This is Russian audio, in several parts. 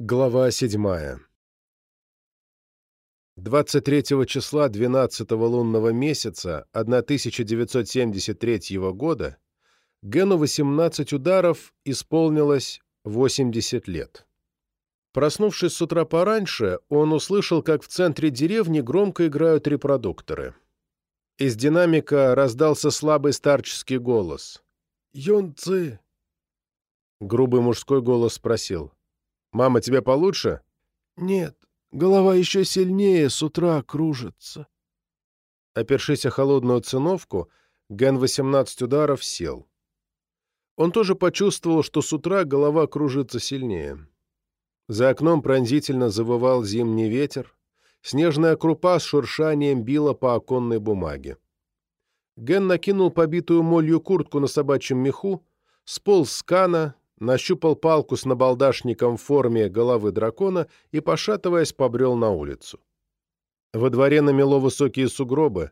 Глава 7. 23 числа 12 лунного месяца 1973 года Гену 18 ударов исполнилось 80 лет. Проснувшись с утра пораньше, он услышал, как в центре деревни громко играют репродукторы. Из динамика раздался слабый старческий голос. «Юнцы!» Грубый мужской голос спросил. «Мама, тебе получше?» «Нет, голова еще сильнее с утра кружится». Опершись о холодную циновку, Ген 18 ударов сел. Он тоже почувствовал, что с утра голова кружится сильнее. За окном пронзительно завывал зимний ветер, снежная крупа с шуршанием била по оконной бумаге. Ген накинул побитую молью куртку на собачьем меху, сполз с кана, нащупал палку с набалдашником в форме головы дракона и, пошатываясь, побрел на улицу. Во дворе намело высокие сугробы.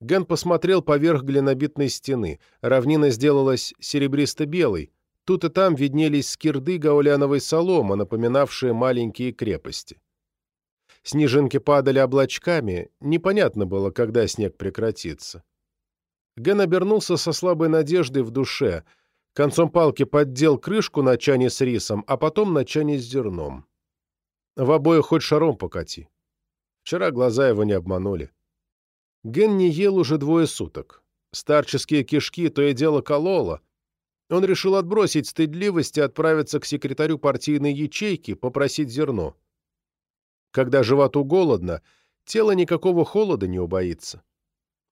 Ген посмотрел поверх глинобитной стены. Равнина сделалась серебристо-белой. Тут и там виднелись скирды гауляновой соломы, напоминавшие маленькие крепости. Снежинки падали облачками, непонятно было, когда снег прекратится. Ген обернулся со слабой надеждой в душе — Концом палки поддел крышку на чане с рисом, а потом на чане с зерном. В обоих хоть шаром покати. Вчера глаза его не обманули. Ген не ел уже двое суток. Старческие кишки то и дело кололо. Он решил отбросить стыдливость и отправиться к секретарю партийной ячейки попросить зерно. Когда животу голодно, тело никакого холода не убоится.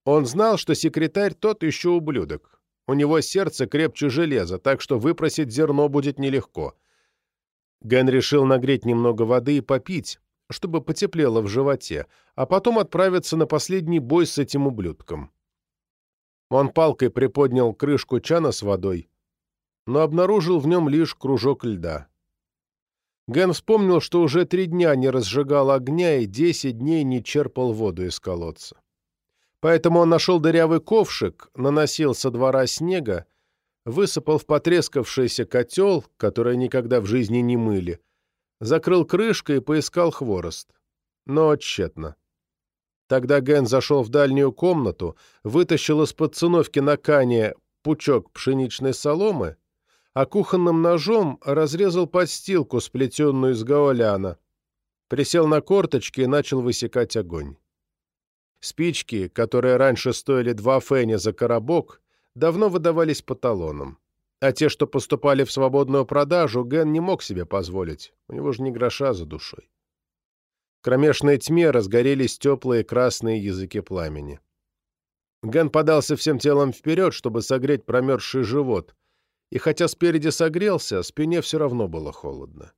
Он знал, что секретарь тот еще ублюдок. У него сердце крепче железа, так что выпросить зерно будет нелегко. Ген решил нагреть немного воды и попить, чтобы потеплело в животе, а потом отправиться на последний бой с этим ублюдком. Он палкой приподнял крышку чана с водой, но обнаружил в нем лишь кружок льда. Ген вспомнил, что уже три дня не разжигал огня и десять дней не черпал воду из колодца. Поэтому он нашел дырявый ковшик, наносил со двора снега, высыпал в потрескавшийся котел, который никогда в жизни не мыли, закрыл крышкой и поискал хворост. Но тщетно. Тогда Ген зашел в дальнюю комнату, вытащил из-под циновки на кане пучок пшеничной соломы, а кухонным ножом разрезал подстилку, сплетенную из гаоляна, присел на корточки и начал высекать огонь. Спички, которые раньше стоили два феня за коробок, давно выдавались по талонам. А те, что поступали в свободную продажу, Ген не мог себе позволить. У него же не гроша за душой. В кромешной тьме разгорелись теплые красные языки пламени. Ген подался всем телом вперед, чтобы согреть промерзший живот, и хотя спереди согрелся, спине все равно было холодно.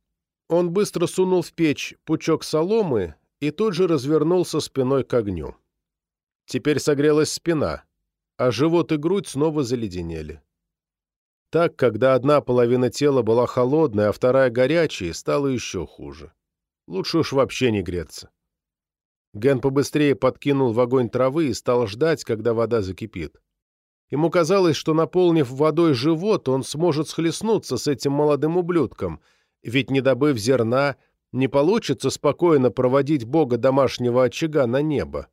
Он быстро сунул в печь пучок соломы и тут же развернулся спиной к огню. Теперь согрелась спина, а живот и грудь снова заледенели. Так, когда одна половина тела была холодной, а вторая горячей, стало еще хуже. Лучше уж вообще не греться. Ген побыстрее подкинул в огонь травы и стал ждать, когда вода закипит. Ему казалось, что, наполнив водой живот, он сможет схлестнуться с этим молодым ублюдком, ведь, не добыв зерна, не получится спокойно проводить бога домашнего очага на небо.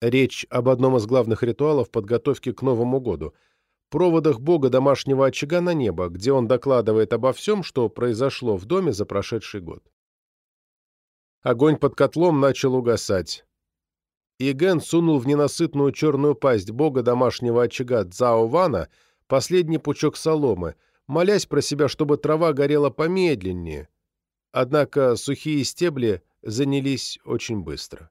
Речь об одном из главных ритуалов подготовки к Новому году – проводах бога домашнего очага на небо, где он докладывает обо всем, что произошло в доме за прошедший год. Огонь под котлом начал угасать. И Ген сунул в ненасытную черную пасть бога домашнего очага Цао Вана последний пучок соломы, молясь про себя, чтобы трава горела помедленнее. Однако сухие стебли занялись очень быстро.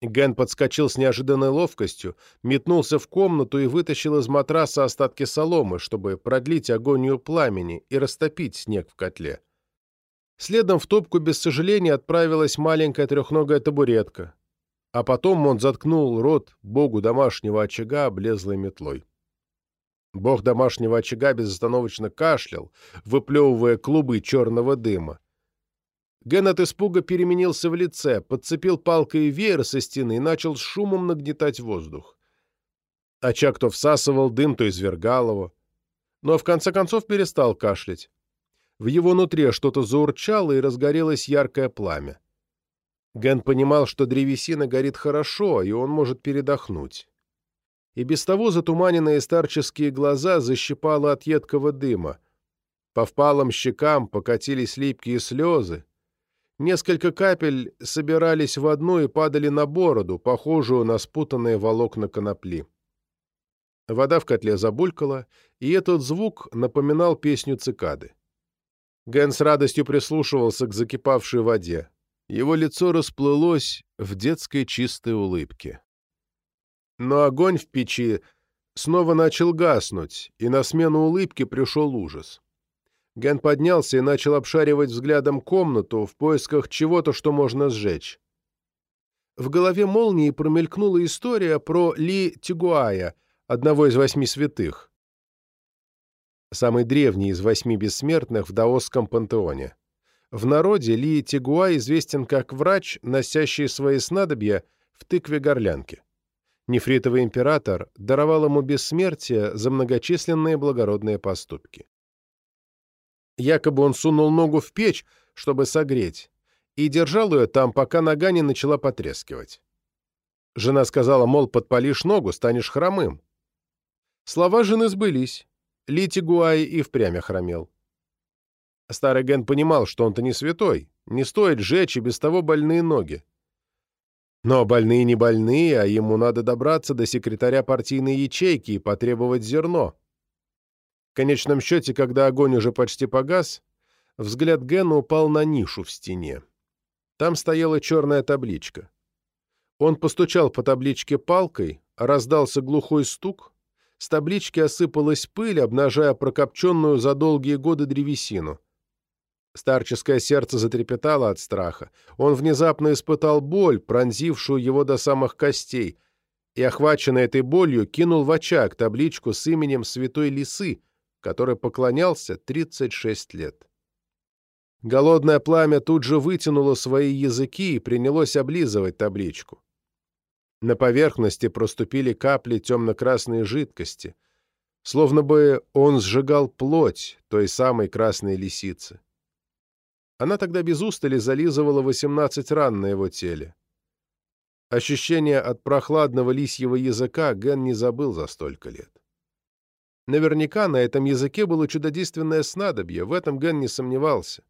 Ген подскочил с неожиданной ловкостью, метнулся в комнату и вытащил из матраса остатки соломы, чтобы продлить агонию пламени и растопить снег в котле. Следом в топку без сожаления отправилась маленькая трехногая табуретка, а потом он заткнул рот богу домашнего очага облезлой метлой. Бог домашнего очага безостановочно кашлял, выплевывая клубы черного дыма. Ген от испуга переменился в лице, подцепил палкой веер со стены и начал с шумом нагнетать воздух. Очаг то всасывал дым, то извергал его. Но в конце концов перестал кашлять. В его нутре что-то заурчало и разгорелось яркое пламя. Ген понимал, что древесина горит хорошо, и он может передохнуть. И без того затуманенные старческие глаза защипало от едкого дыма. По впалым щекам покатились липкие слезы. Несколько капель собирались в одну и падали на бороду, похожую на спутанные волокна конопли. Вода в котле забулькала, и этот звук напоминал песню цикады. Ген с радостью прислушивался к закипавшей воде. Его лицо расплылось в детской чистой улыбке. Но огонь в печи снова начал гаснуть, и на смену улыбки пришел ужас. Ген поднялся и начал обшаривать взглядом комнату в поисках чего-то, что можно сжечь. В голове молнии промелькнула история про Ли Тигуая, одного из восьми святых. Самый древний из восьми бессмертных в даосском пантеоне. В народе Ли Тигуа известен как врач, носящий свои снадобья в тыкве горлянки. Нефритовый император даровал ему бессмертие за многочисленные благородные поступки. Якобы он сунул ногу в печь, чтобы согреть, и держал ее там, пока нога не начала потрескивать. Жена сказала, мол, подпалишь ногу, станешь хромым. Слова жены сбылись. Ли Тигуай и впрямь охромел. Старый Ген понимал, что он-то не святой, не стоит жечь и без того больные ноги. Но больные не больные, а ему надо добраться до секретаря партийной ячейки и потребовать зерно. Конечном счете, когда огонь уже почти погас, взгляд Гена упал на нишу в стене. Там стояла черная табличка. Он постучал по табличке палкой, раздался глухой стук, с таблички осыпалась пыль, обнажая прокопченную за долгие годы древесину. Старческое сердце затрепетало от страха. Он внезапно испытал боль, пронзившую его до самых костей, и, охваченный этой болью, кинул в очаг табличку с именем святой лисы, который поклонялся 36 лет. Голодное пламя тут же вытянуло свои языки и принялось облизывать табличку. На поверхности проступили капли темно-красной жидкости, словно бы он сжигал плоть той самой красной лисицы. Она тогда без устали зализывала 18 ран на его теле. Ощущение от прохладного лисьего языка Ген не забыл за столько лет. Наверняка на этом языке было чудодейственное снадобье, в этом Ген не сомневался.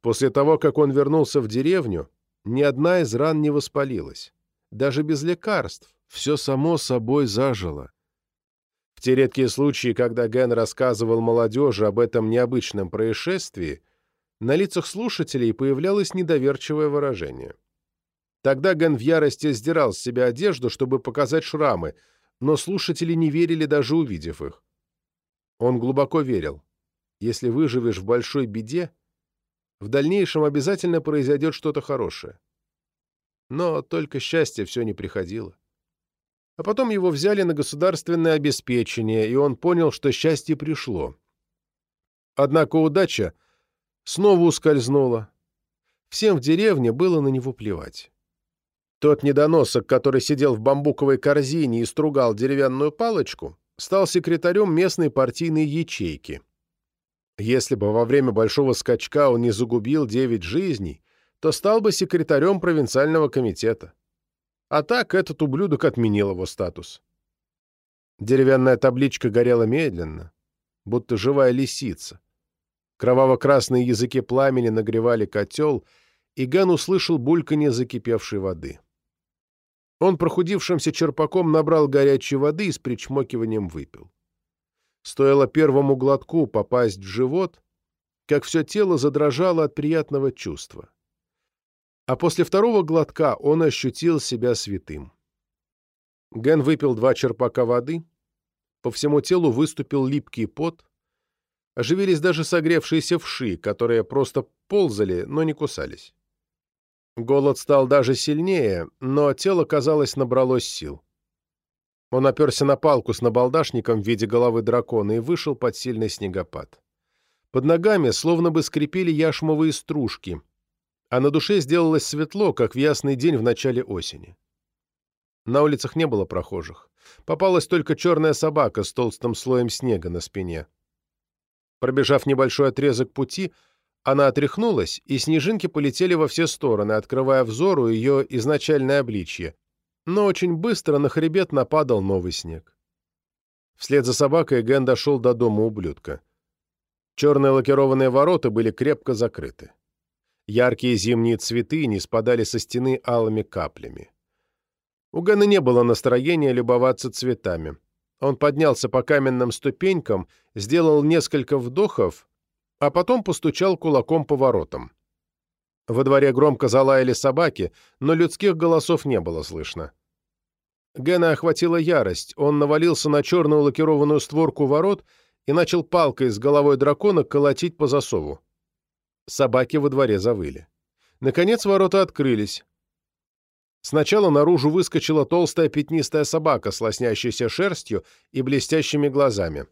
После того, как он вернулся в деревню, ни одна из ран не воспалилась. Даже без лекарств все само собой зажило. В те редкие случаи, когда Ген рассказывал молодежи об этом необычном происшествии, на лицах слушателей появлялось недоверчивое выражение. Тогда Ген в ярости сдирал с себя одежду, чтобы показать шрамы, но слушатели не верили, даже увидев их. Он глубоко верил. Если выживешь в большой беде, в дальнейшем обязательно произойдет что-то хорошее. Но только счастье все не приходило. А потом его взяли на государственное обеспечение, и он понял, что счастье пришло. Однако удача снова ускользнула. Всем в деревне было на него плевать. Тот недоносок, который сидел в бамбуковой корзине и стругал деревянную палочку, стал секретарем местной партийной ячейки. Если бы во время большого скачка он не загубил девять жизней, то стал бы секретарем провинциального комитета. А так этот ублюдок отменил его статус. Деревянная табличка горела медленно, будто живая лисица. Кроваво-красные языки пламени нагревали котел, и Ген услышал бульканье закипевшей воды. Он прохудившимся черпаком набрал горячей воды и с причмокиванием выпил. Стоило первому глотку попасть в живот, как все тело задрожало от приятного чувства. А после второго глотка он ощутил себя святым. Ген выпил два черпака воды, по всему телу выступил липкий пот, Оживились даже согревшиеся вши, которые просто ползали, но не кусались. Голод стал даже сильнее, но тело, казалось, набралось сил. Он оперся на палку с набалдашником в виде головы дракона и вышел под сильный снегопад. Под ногами словно бы скрипели яшмовые стружки, а на душе сделалось светло, как в ясный день в начале осени. На улицах не было прохожих. Попалась только черная собака с толстым слоем снега на спине. Пробежав небольшой отрезок пути, она отряхнулась, и снежинки полетели во все стороны, открывая взору ее изначальное обличье. Но очень быстро на хребет нападал новый снег. Вслед за собакой Ген дошел до дома ублюдка. Черные лакированные ворота были крепко закрыты. Яркие зимние цветы не спадали со стены алыми каплями. У Гена не было настроения любоваться цветами. Он поднялся по каменным ступенькам, сделал несколько вдохов, а потом постучал кулаком по воротам. Во дворе громко залаяли собаки, но людских голосов не было слышно. Гена охватила ярость, он навалился на черную лакированную створку ворот и начал палкой с головой дракона колотить по засову. Собаки во дворе завыли. Наконец ворота открылись. Сначала наружу выскочила толстая пятнистая собака с лоснящейся шерстью и блестящими глазами.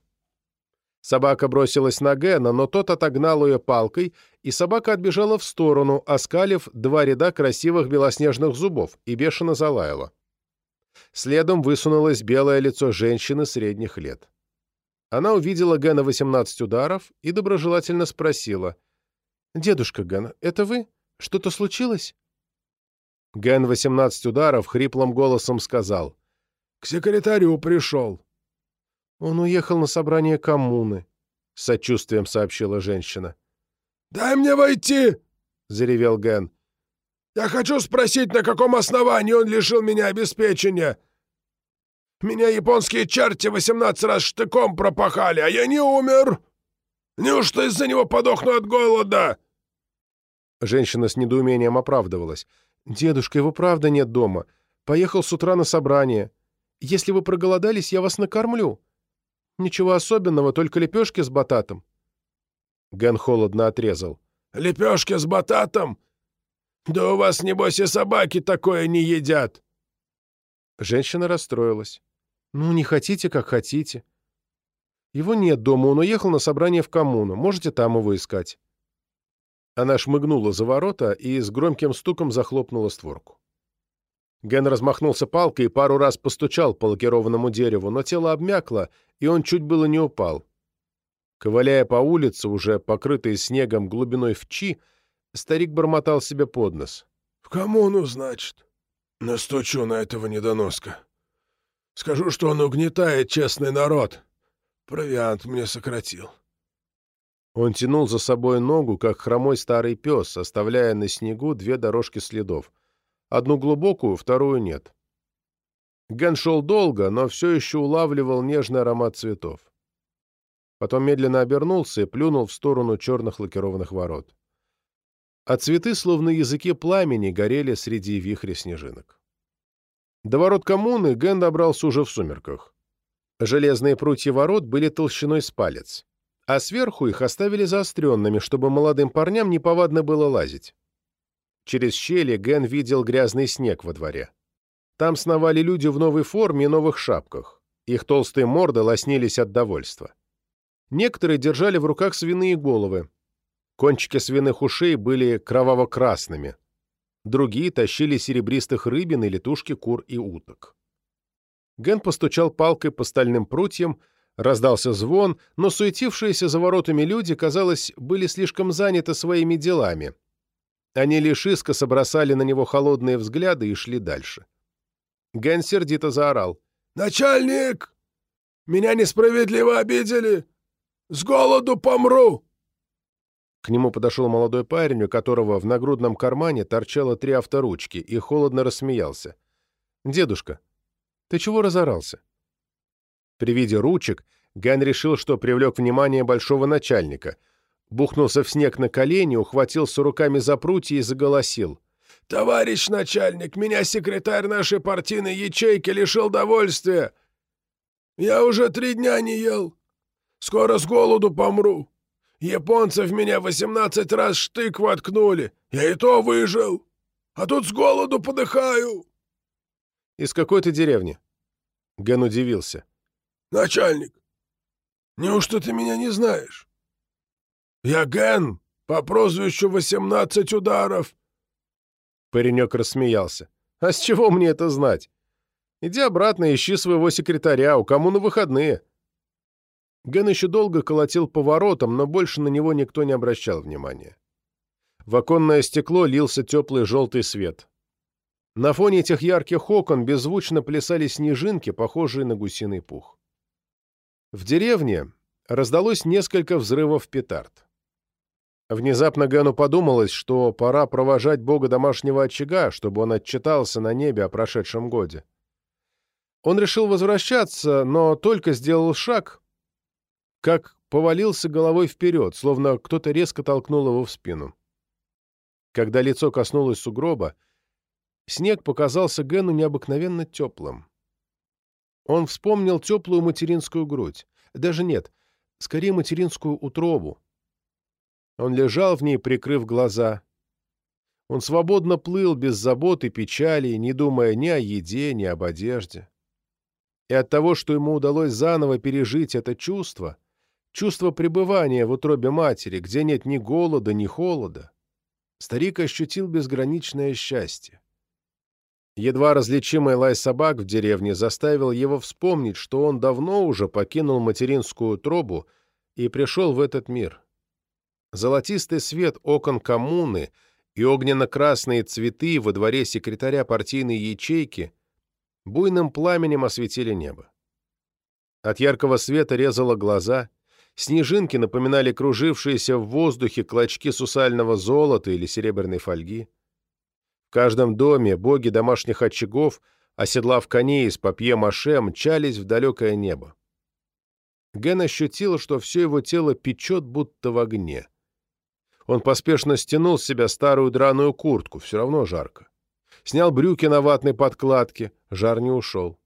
Собака бросилась на Гена, но тот отогнал ее палкой, и собака отбежала в сторону, оскалив два ряда красивых белоснежных зубов, и бешено залаяла. Следом высунулось белое лицо женщины средних лет. Она увидела Гена 18 ударов и доброжелательно спросила. «Дедушка Ген, это вы? Что-то случилось?» Ген 18 ударов хриплым голосом сказал. «К секретарю пришел». «Он уехал на собрание коммуны», — сочувствием сообщила женщина. «Дай мне войти!» — заревел Ген. «Я хочу спросить, на каком основании он лишил меня обеспечения. Меня японские черти восемнадцать раз штыком пропахали, а я не умер. Неужто из-за него подохну от голода?» Женщина с недоумением оправдывалась. «Дедушка, его правда нет дома. Поехал с утра на собрание. Если вы проголодались, я вас накормлю. Ничего особенного, только лепешки с бататом». Ген холодно отрезал. «Лепешки с бататом? Да у вас, небось, и собаки такое не едят!» Женщина расстроилась. «Ну, не хотите, как хотите. Его нет дома, он уехал на собрание в коммуну. Можете там его искать». Она шмыгнула за ворота и с громким стуком захлопнула створку. Ген размахнулся палкой и пару раз постучал по лакированному дереву, но тело обмякло, и он чуть было не упал. Ковыляя по улице, уже покрытой снегом глубиной в чи, старик бормотал себе под нос. — В коммуну, значит? Настучу на этого недоноска. Скажу, что он угнетает честный народ. Провиант мне сократил. Он тянул за собой ногу, как хромой старый пес, оставляя на снегу две дорожки следов. Одну глубокую, вторую нет. Ген шел долго, но все еще улавливал нежный аромат цветов. Потом медленно обернулся и плюнул в сторону черных лакированных ворот. А цветы, словно языки пламени, горели среди вихря снежинок. До ворот коммуны Ген добрался уже в сумерках. Железные прутья ворот были толщиной с палец, а сверху их оставили заостренными, чтобы молодым парням неповадно было лазить. Через щели Ген видел грязный снег во дворе. Там сновали люди в новой форме и новых шапках. Их толстые морды лоснились от довольства. Некоторые держали в руках свиные головы. Кончики свиных ушей были кроваво-красными, другие тащили серебристых рыбин или тушки кур и уток. Ген постучал палкой по стальным прутьям, раздался звон, но суетившиеся за воротами люди, казалось, были слишком заняты своими делами. Они лишь искоса бросали на него холодные взгляды и шли дальше. Ген сердито заорал. «Начальник! Меня несправедливо обидели! С голоду помру!» К нему подошел молодой парень, у которого в нагрудном кармане торчало три авторучки, и холодно рассмеялся. «Дедушка, ты чего разорался?» При виде ручек Ган решил, что привлек внимание большого начальника. Бухнулся в снег на колени, ухватился руками за прутья и заголосил. «Товарищ начальник, меня секретарь нашей партийной ячейки лишил довольствия. Я уже три дня не ел. Скоро с голоду помру. Японцы в меня восемнадцать раз штык воткнули. Я и то выжил. А тут с голоду подыхаю. Из какой ты деревни? Ген удивился. Начальник, неужто ты меня не знаешь? Я Ген, по прозвищу восемнадцать ударов. Паренек рассмеялся. А с чего мне это знать? Иди обратно ищи своего секретаря, у кому на выходные. Ген еще долго колотил поворотом, но больше на него никто не обращал внимания. В оконное стекло лился теплый желтый свет. На фоне этих ярких окон беззвучно плясали снежинки, похожие на гусиный пух. В деревне раздалось несколько взрывов петард. Внезапно Гэну подумалось, что пора провожать бога домашнего очага, чтобы он отчитался на небе о прошедшем годе. Он решил возвращаться, но только сделал шаг, как повалился головой вперед, словно кто-то резко толкнул его в спину. Когда лицо коснулось сугроба, снег показался Гэну необыкновенно теплым. Он вспомнил теплую материнскую грудь. Даже нет, скорее материнскую утробу. Он лежал в ней, прикрыв глаза. Он свободно плыл без забот и печали, не думая ни о еде, ни об одежде. И от того, что ему удалось заново пережить это чувство, чувство пребывания в утробе матери, где нет ни голода, ни холода, старик ощутил безграничное счастье. Едва различимый лай собак в деревне заставил его вспомнить, что он давно уже покинул материнскую тробу и пришел в этот мир. Золотистый свет окон коммуны и огненно-красные цветы во дворе секретаря партийной ячейки буйным пламенем осветили небо. От яркого света резало глаза, снежинки напоминали кружившиеся в воздухе клочки сусального золота или серебряной фольги. В каждом доме боги домашних очагов, оседлав коней из папье-маше, мчались в далекое небо. Ген ощутил, что все его тело печет, будто в огне. Он поспешно стянул с себя старую драную куртку, все равно жарко. Снял брюки на ватной подкладке, жар не ушел.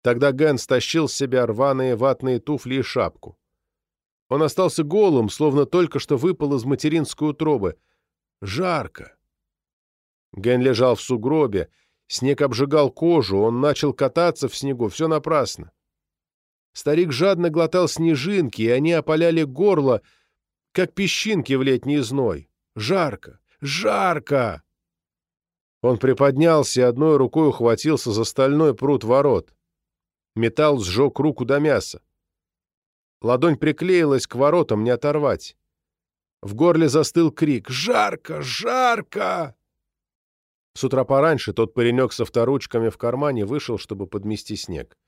Тогда Ген стащил с себя рваные ватные туфли и шапку. Он остался голым, словно только что выпал из материнской утробы. Жарко. Ген лежал в сугробе, снег обжигал кожу, он начал кататься в снегу, все напрасно. Старик жадно глотал снежинки, и они опаляли горло, как песчинки в летний зной. Жарко! Жарко! Он приподнялся и одной рукой ухватился за стальной пруд ворот. Металл сжег руку до мяса. Ладонь приклеилась к воротам, не оторвать. В горле застыл крик «Жарко! Жарко!» С утра пораньше тот паренек со вторучками в кармане вышел, чтобы подмести снег.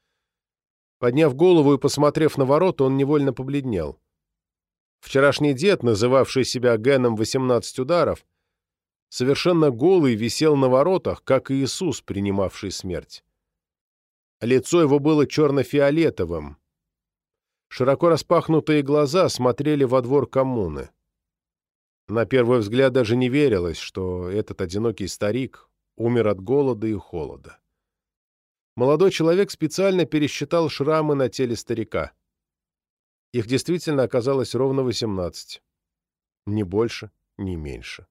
Подняв голову и посмотрев на ворота, он невольно побледнел. Вчерашний дед, называвший себя Геном 18 ударов, совершенно голый висел на воротах, как и Иисус, принимавший смерть. Лицо его было черно-фиолетовым. Широко распахнутые глаза смотрели во двор коммуны. На первый взгляд даже не верилось, что этот одинокий старик умер от голода и холода. Молодой человек специально пересчитал шрамы на теле старика. Их действительно оказалось ровно 18. Ни больше, ни меньше.